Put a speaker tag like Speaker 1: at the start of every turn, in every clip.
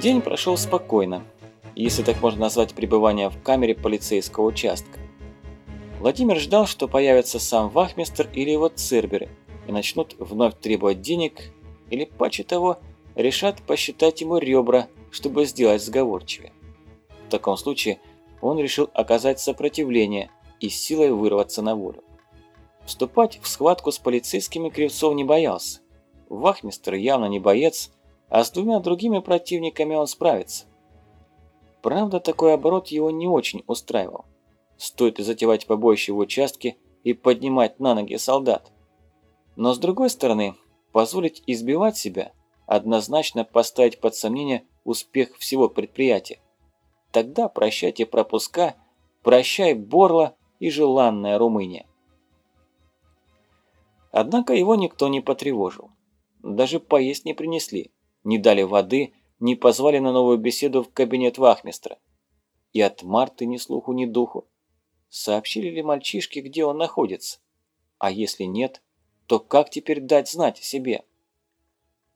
Speaker 1: День прошел спокойно, если так можно назвать пребывание в камере полицейского участка. Владимир ждал, что появится сам вахмистр или его церберы и начнут вновь требовать денег, или, паче того, решат посчитать ему ребра, чтобы сделать сговорчивее. В таком случае он решил оказать сопротивление и силой вырваться на волю. Вступать в схватку с полицейскими Кривцов не боялся. Вахмистр явно не боец, а с двумя другими противниками он справится. Правда, такой оборот его не очень устраивал. Стоит ли затевать побоище в участке и поднимать на ноги солдат? Но с другой стороны, позволить избивать себя, однозначно поставить под сомнение успех всего предприятия. Тогда прощайте пропуска, прощай Борло и желанная Румыния. Однако его никто не потревожил. Даже поесть не принесли не дали воды, не позвали на новую беседу в кабинет вахмистра. И от Марты ни слуху, ни духу. Сообщили ли мальчишке, где он находится? А если нет, то как теперь дать знать о себе?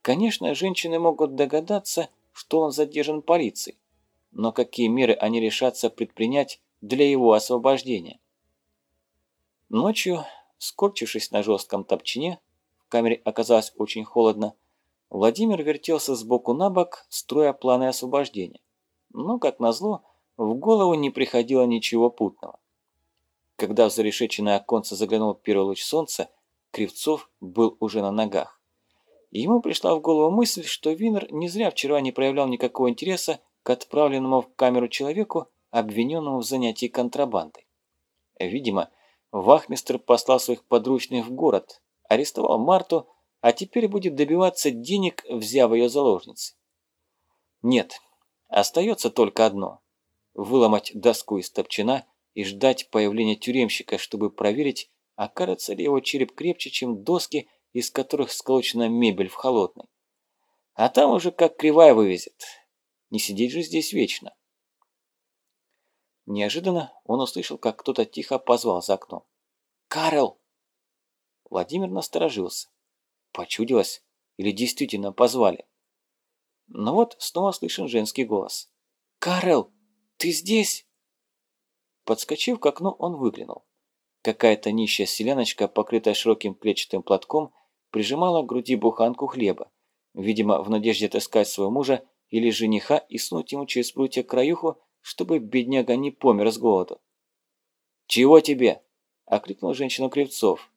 Speaker 1: Конечно, женщины могут догадаться, что он задержан полицией, но какие меры они решатся предпринять для его освобождения? Ночью, скорчившись на жестком топчине, в камере оказалось очень холодно, Владимир вертелся сбоку на бок, строя планы освобождения. Но, как назло, в голову не приходило ничего путного. Когда в зарешеченное оконце заглянул первый луч солнца, Кривцов был уже на ногах. ему пришла в голову мысль, что Винер не зря вчера не проявлял никакого интереса к отправленному в камеру человеку, обвиненному в занятии контрабандой. Видимо, вахмистр послал своих подручных в город, арестовал Марту, а теперь будет добиваться денег, взяв ее заложницей. Нет, остается только одно – выломать доску из топчина и ждать появления тюремщика, чтобы проверить, окажется ли его череп крепче, чем доски, из которых сколочена мебель в холодной. А там уже как кривая вывезет. Не сидеть же здесь вечно. Неожиданно он услышал, как кто-то тихо позвал за окном. «Карл!» Владимир насторожился. Почудилось? Или действительно позвали? Но вот снова слышен женский голос. «Карел, ты здесь?» Подскочив к окну, он выглянул. Какая-то нищая селяночка, покрытая широким клетчатым платком, прижимала к груди буханку хлеба, видимо, в надежде отыскать своего мужа или жениха и снуть ему через прутья краюху, чтобы бедняга не помер с голоду. «Чего тебе?» – окликнул женщину Кривцов.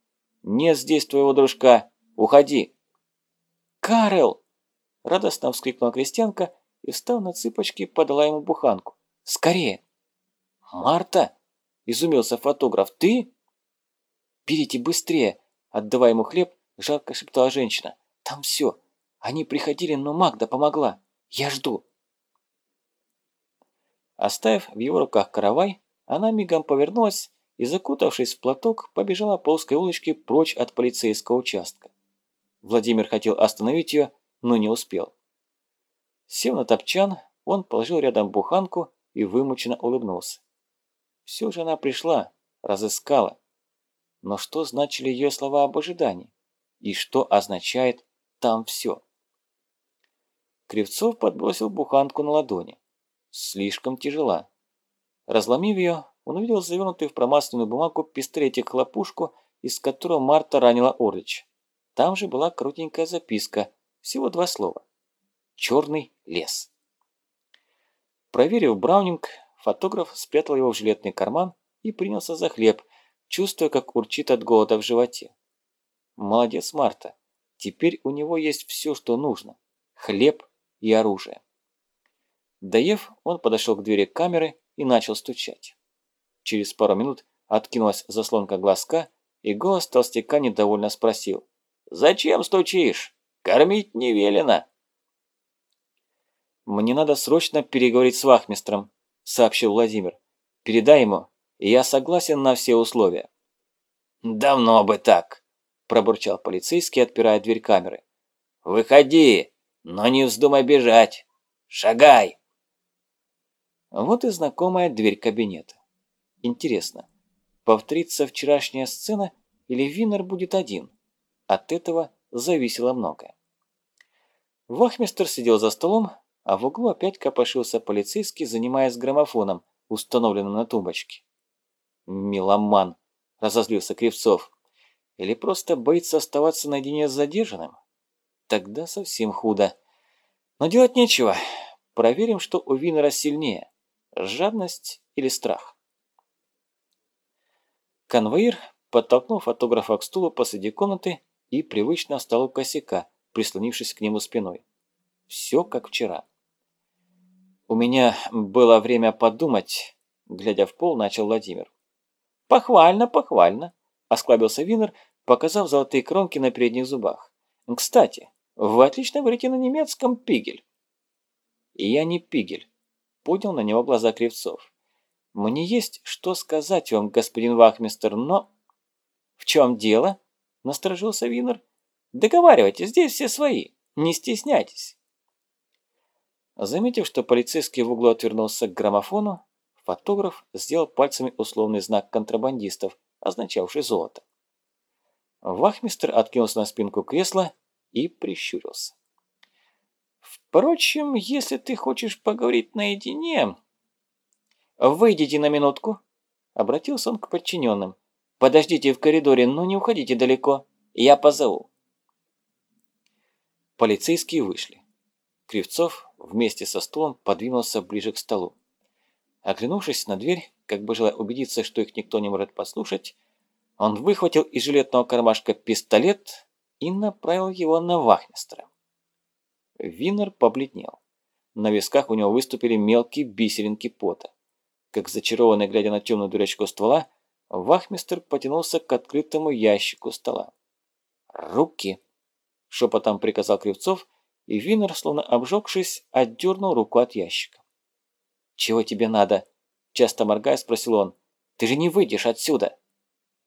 Speaker 1: «Нет здесь твоего дружка, Уходи!» «Карел!» – радостно вскрикнула крестьянка и, встав на цыпочки, подала ему буханку. «Скорее!» «Марта!» – изумился фотограф. «Ты?» «Берите быстрее!» – отдавая ему хлеб, жарко шептала женщина. «Там все. Они приходили, но Магда помогла. Я жду!» Оставив в его руках каравай, она мигом повернулась и, закутавшись в платок, побежала по узкой улочке прочь от полицейского участка. Владимир хотел остановить ее, но не успел. Сев на топчан, он положил рядом буханку и вымученно улыбнулся. Все же она пришла, разыскала. Но что значили ее слова об ожидании? И что означает «там все»? Кривцов подбросил буханку на ладони. Слишком тяжела. Разломив ее, он увидел завернутый в промасленную бумагу пистолетик-хлопушку, из которого Марта ранила Орлич. Там же была крутенькая записка, всего два слова. «Черный лес». Проверив Браунинг, фотограф спрятал его в жилетный карман и принялся за хлеб, чувствуя, как урчит от голода в животе. Молодец Марта. Теперь у него есть все, что нужно. Хлеб и оружие. Доев, он подошел к двери камеры и начал стучать. Через пару минут откинулась заслонка глазка, и голос толстяка недовольно спросил. Зачем стучишь? Кормить не велено. Мне надо срочно переговорить с вахмистром, сообщил Владимир. Передай ему, я согласен на все условия. Давно бы так, пробурчал полицейский, отпирая дверь камеры. Выходи, но не вздумай бежать. Шагай. Вот и знакомая дверь кабинета. Интересно, повторится вчерашняя сцена или Винер будет один? От этого зависело многое. Вахмистр сидел за столом, а в углу опять копошился полицейский, занимаясь граммофоном, установленным на тумбочке. «Меломан!» – разозлился Кривцов. «Или просто боится оставаться наедине с задержанным? Тогда совсем худо. Но делать нечего. Проверим, что у Винера сильнее – жадность или страх». Конвоир, подтолкнул фотографа к стулу посреди комнаты и привычно встал у косяка, прислонившись к нему спиной. Все как вчера. «У меня было время подумать», — глядя в пол, начал Владимир. «Похвально, похвально», — осклабился Винер, показав золотые кромки на передних зубах. «Кстати, вы отлично говорите на немецком пигель». «И я не пигель», — поднял на него глаза Кривцов. «Мне есть что сказать вам, господин Вахмистер, но...» «В чем дело?» — насторожился Винер. «Договаривайтесь, здесь все свои, не стесняйтесь». Заметив, что полицейский в углу отвернулся к граммофону, фотограф сделал пальцами условный знак контрабандистов, означавший золото. Вахмистр откинулся на спинку кресла и прищурился. «Впрочем, если ты хочешь поговорить наедине...» «Выйдите на минутку», — обратился он к подчиненным. «Подождите в коридоре, но не уходите далеко. Я позову». Полицейские вышли. Кривцов вместе со стулом подвинулся ближе к столу. Оглянувшись на дверь, как бы желая убедиться, что их никто не может послушать, он выхватил из жилетного кармашка пистолет и направил его на вахмистра. Винер побледнел. На висках у него выступили мелкие бисеринки пота. Как зачарованный, глядя на темную дырочку ствола, вахмистр потянулся к открытому ящику стола. «Руки!» – шепотом приказал Кривцов – и Винер, словно обжегшись, отдернул руку от ящика. «Чего тебе надо?» – часто моргая спросил он. «Ты же не выйдешь отсюда!»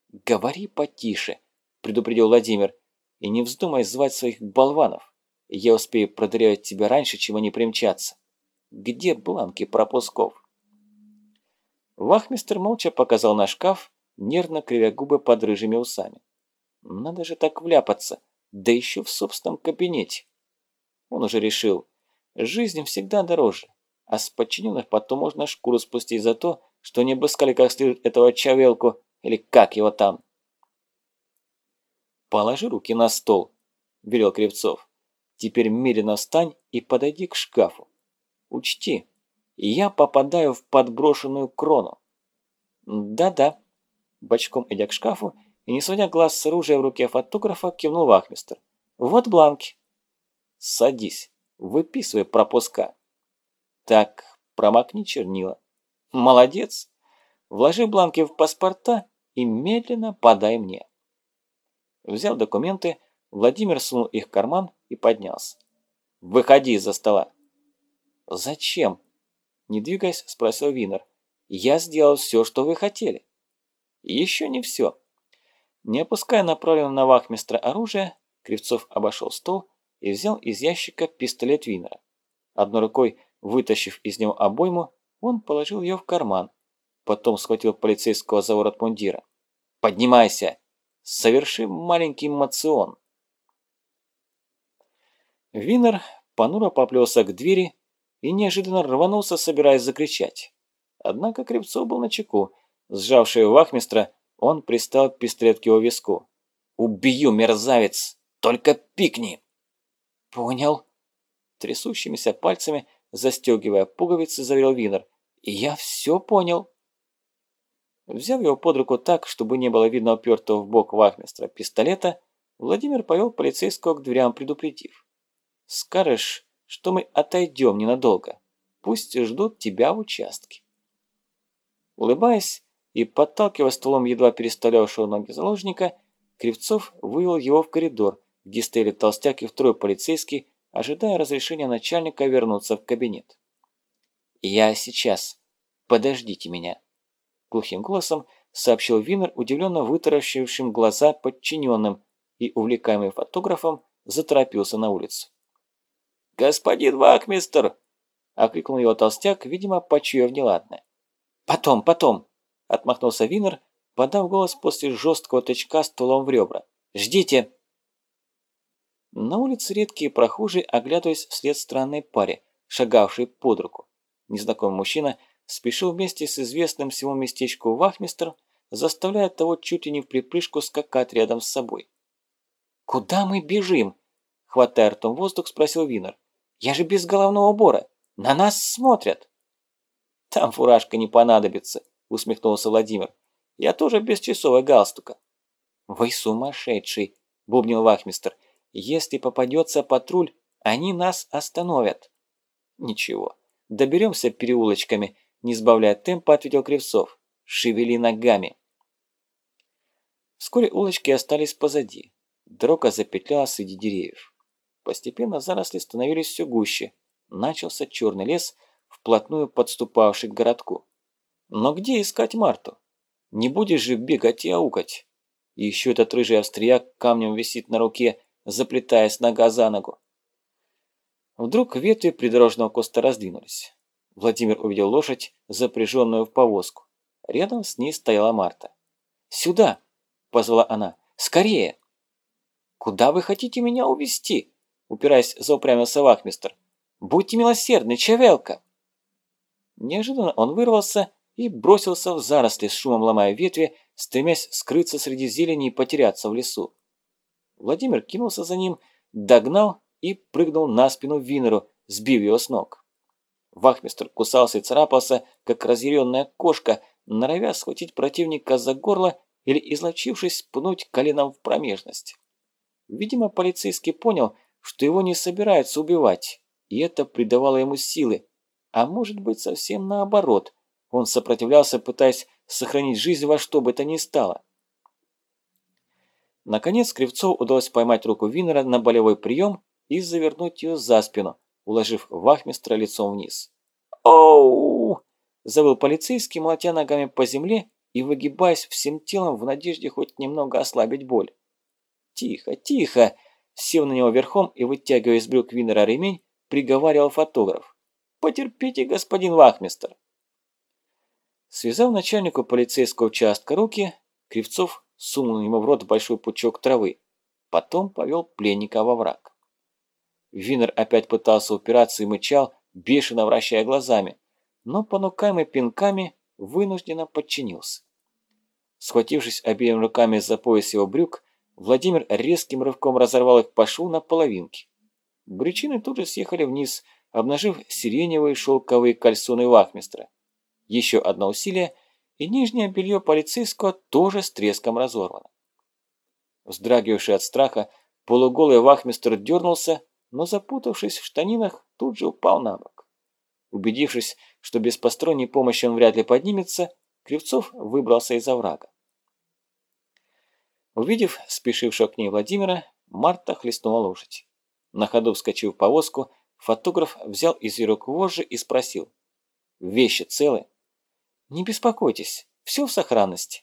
Speaker 1: «Говори потише», – предупредил Владимир, – «и не вздумай звать своих болванов. Я успею продырявить тебя раньше, чем они примчатся. Где бланки пропусков?» Вахмистер молча показал на шкаф, нервно кривя губы под рыжими усами. «Надо же так вляпаться, да еще в собственном кабинете!» Он уже решил, жизнь всегда дороже, а с подчиненных потом можно шкуру спустить за то, что не обыскали как следует этого чавелку, или как его там. «Положи руки на стол», – велел Кривцов. «Теперь медленно встань и подойди к шкафу. Учти, я попадаю в подброшенную крону». «Да-да», – бочком идя к шкафу и не сводя глаз с оружия в руке фотографа, кивнул вахмистр. «Вот бланки». Садись, выписывай пропуска. Так, промокни чернила. Молодец. Вложи бланки в паспорта и медленно подай мне. Взяв документы, Владимир сунул их в карман и поднялся. «Выходи из-за стола». «Зачем?» Не двигаясь, спросил Винер. «Я сделал все, что вы хотели». «Еще не все». Не опуская направленное на вахмистра оружие, Кривцов обошел стол и взял из ящика пистолет Винера. Одной рукой, вытащив из него обойму, он положил ее в карман. Потом схватил полицейского за ворот мундира. «Поднимайся! Соверши маленький мацион!» Винер понуро поплелся к двери и неожиданно рванулся, собираясь закричать. Однако Кривцов был начеку. Сжавший вахмистра, он пристал к его виску. «Убью, мерзавец! Только пикни!» «Понял». Трясущимися пальцами, застегивая пуговицы, заверил Винер. «Я все понял». Взяв его под руку так, чтобы не было видно упертого в бок вахмистра пистолета, Владимир повел полицейского к дверям, предупредив. «Скажешь, что мы отойдем ненадолго. Пусть ждут тебя в участке». Улыбаясь и подталкивая стволом едва переставлявшего ноги заложника, Кривцов вывел его в коридор, где стояли толстяк и второй полицейский, ожидая разрешения начальника вернуться в кабинет. «Я сейчас. Подождите меня», – глухим голосом сообщил Винер, удивленно вытаращившим глаза подчиненным и, увлекаемый фотографом, заторопился на улицу. «Господин Вахмистер!» – окликнул его толстяк, видимо, почуяв неладное. «Потом, потом!» – отмахнулся Винер, подав голос после жесткого тычка стволом в ребра. «Ждите!» На улице редкие прохожие, оглядываясь вслед странной паре, шагавший под руку. Незнакомый мужчина спешил вместе с известным всему местечку вахмистром, заставляя того чуть ли не в припрыжку скакать рядом с собой. «Куда мы бежим?» – хватая ртом воздух, спросил Винер. «Я же без головного убора. На нас смотрят!» «Там фуражка не понадобится», – усмехнулся Владимир. «Я тоже без часовой галстука». «Вы сумасшедший!» – бубнил вахмистр. «Если попадется патруль, они нас остановят». «Ничего, доберемся переулочками», – не сбавляя темпа, ответил Кривцов. «Шевели ногами». Вскоре улочки остались позади. Дорога запетляла среди деревьев. Постепенно заросли становились все гуще. Начался черный лес, вплотную подступавший к городку. Но где искать Марту? Не будешь же бегать и аукать. И еще этот рыжий австрияк камнем висит на руке, заплетаясь нога за ногу. Вдруг ветви придорожного куста раздвинулись. Владимир увидел лошадь, запряженную в повозку. Рядом с ней стояла Марта. «Сюда!» – позвала она. «Скорее!» «Куда вы хотите меня увезти?» – упираясь, заупрямился вахмистр. «Будьте милосердны, Чавелка!» Неожиданно он вырвался и бросился в заросли, с шумом ломая ветви, стремясь скрыться среди зелени и потеряться в лесу. Владимир кинулся за ним, догнал и прыгнул на спину Винеру, сбив его с ног. Вахмистр кусался и царапался, как разъяренная кошка, норовя схватить противника за горло или, излочившись, пнуть коленом в промежность. Видимо, полицейский понял, что его не собираются убивать, и это придавало ему силы, а может быть совсем наоборот. Он сопротивлялся, пытаясь сохранить жизнь во что бы то ни стало. Наконец Кривцову удалось поймать руку Винера на болевой прием и завернуть ее за спину, уложив вахмистра лицом вниз. «Оу!» – завыл полицейский, молотя ногами по земле и выгибаясь всем телом в надежде хоть немного ослабить боль. «Тихо, тихо!» – сев на него верхом и вытягивая из брюк Винера ремень, приговаривал фотограф. Потерпите, господин вахмистр. Связав начальнику полицейского участка руки, Кривцов сунул ему в рот большой пучок травы. Потом повел пленника во враг. Винер опять пытался упираться и мычал, бешено вращая глазами, но, понукаемый пинками, вынужденно подчинился. Схватившись обеими руками за пояс его брюк, Владимир резким рывком разорвал их по шву на половинки. Брючины тут же съехали вниз, обнажив сиреневые шелковые кальсоны вахмистра. Еще одно усилие, и нижнее белье полицейского тоже с треском разорвано. Вздрагивавший от страха, полуголый вахмистр дернулся, но запутавшись в штанинах, тут же упал на бок. Убедившись, что без посторонней помощи он вряд ли поднимется, Кривцов выбрался из оврага. Увидев спешившего к ней Владимира, Марта хлестнула лошадь. На ходу вскочив в повозку, Фотограф взял из ее рук вожжи и спросил. «Вещи целы?» «Не беспокойтесь, все в сохранности».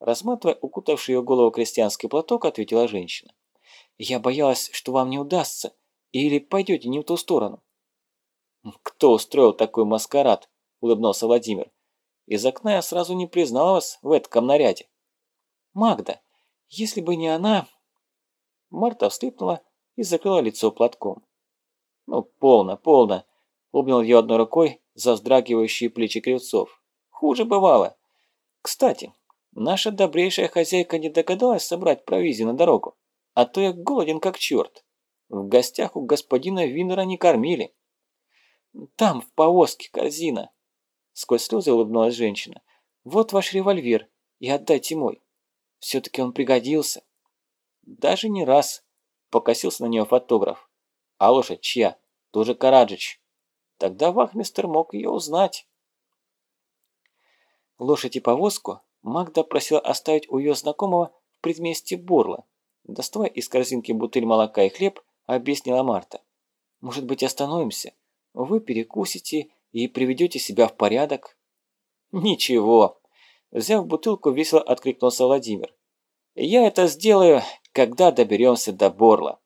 Speaker 1: Разматывая укутавший ее голову крестьянский платок, ответила женщина. «Я боялась, что вам не удастся, или пойдете не в ту сторону». «Кто устроил такой маскарад?» – улыбнулся Владимир. «Из окна я сразу не признал вас в этом наряде». «Магда, если бы не она...» Марта встрепнула и закрыла лицо платком. «Ну, полно, полно!» – обнял ее одной рукой за вздрагивающие плечи Кривцов. «Хуже бывало. Кстати, наша добрейшая хозяйка не догадалась собрать провизию на дорогу, а то я голоден как черт. В гостях у господина Винера не кормили». «Там, в повозке, корзина!» Сквозь слезы улыбнулась женщина. «Вот ваш револьвер, и отдайте мой. Все-таки он пригодился». «Даже не раз», – покосился на нее фотограф. А лошадь чья? Тоже Караджич. Тогда вахмистер мог ее узнать. Лошадь и повозку Магда просила оставить у ее знакомого в предместье Борла. Доставая из корзинки бутыль молока и хлеб, объяснила Марта. «Может быть, остановимся? Вы перекусите и приведете себя в порядок?» «Ничего!» Взяв бутылку, весело откликнулся Владимир. «Я это сделаю, когда доберемся до Борла».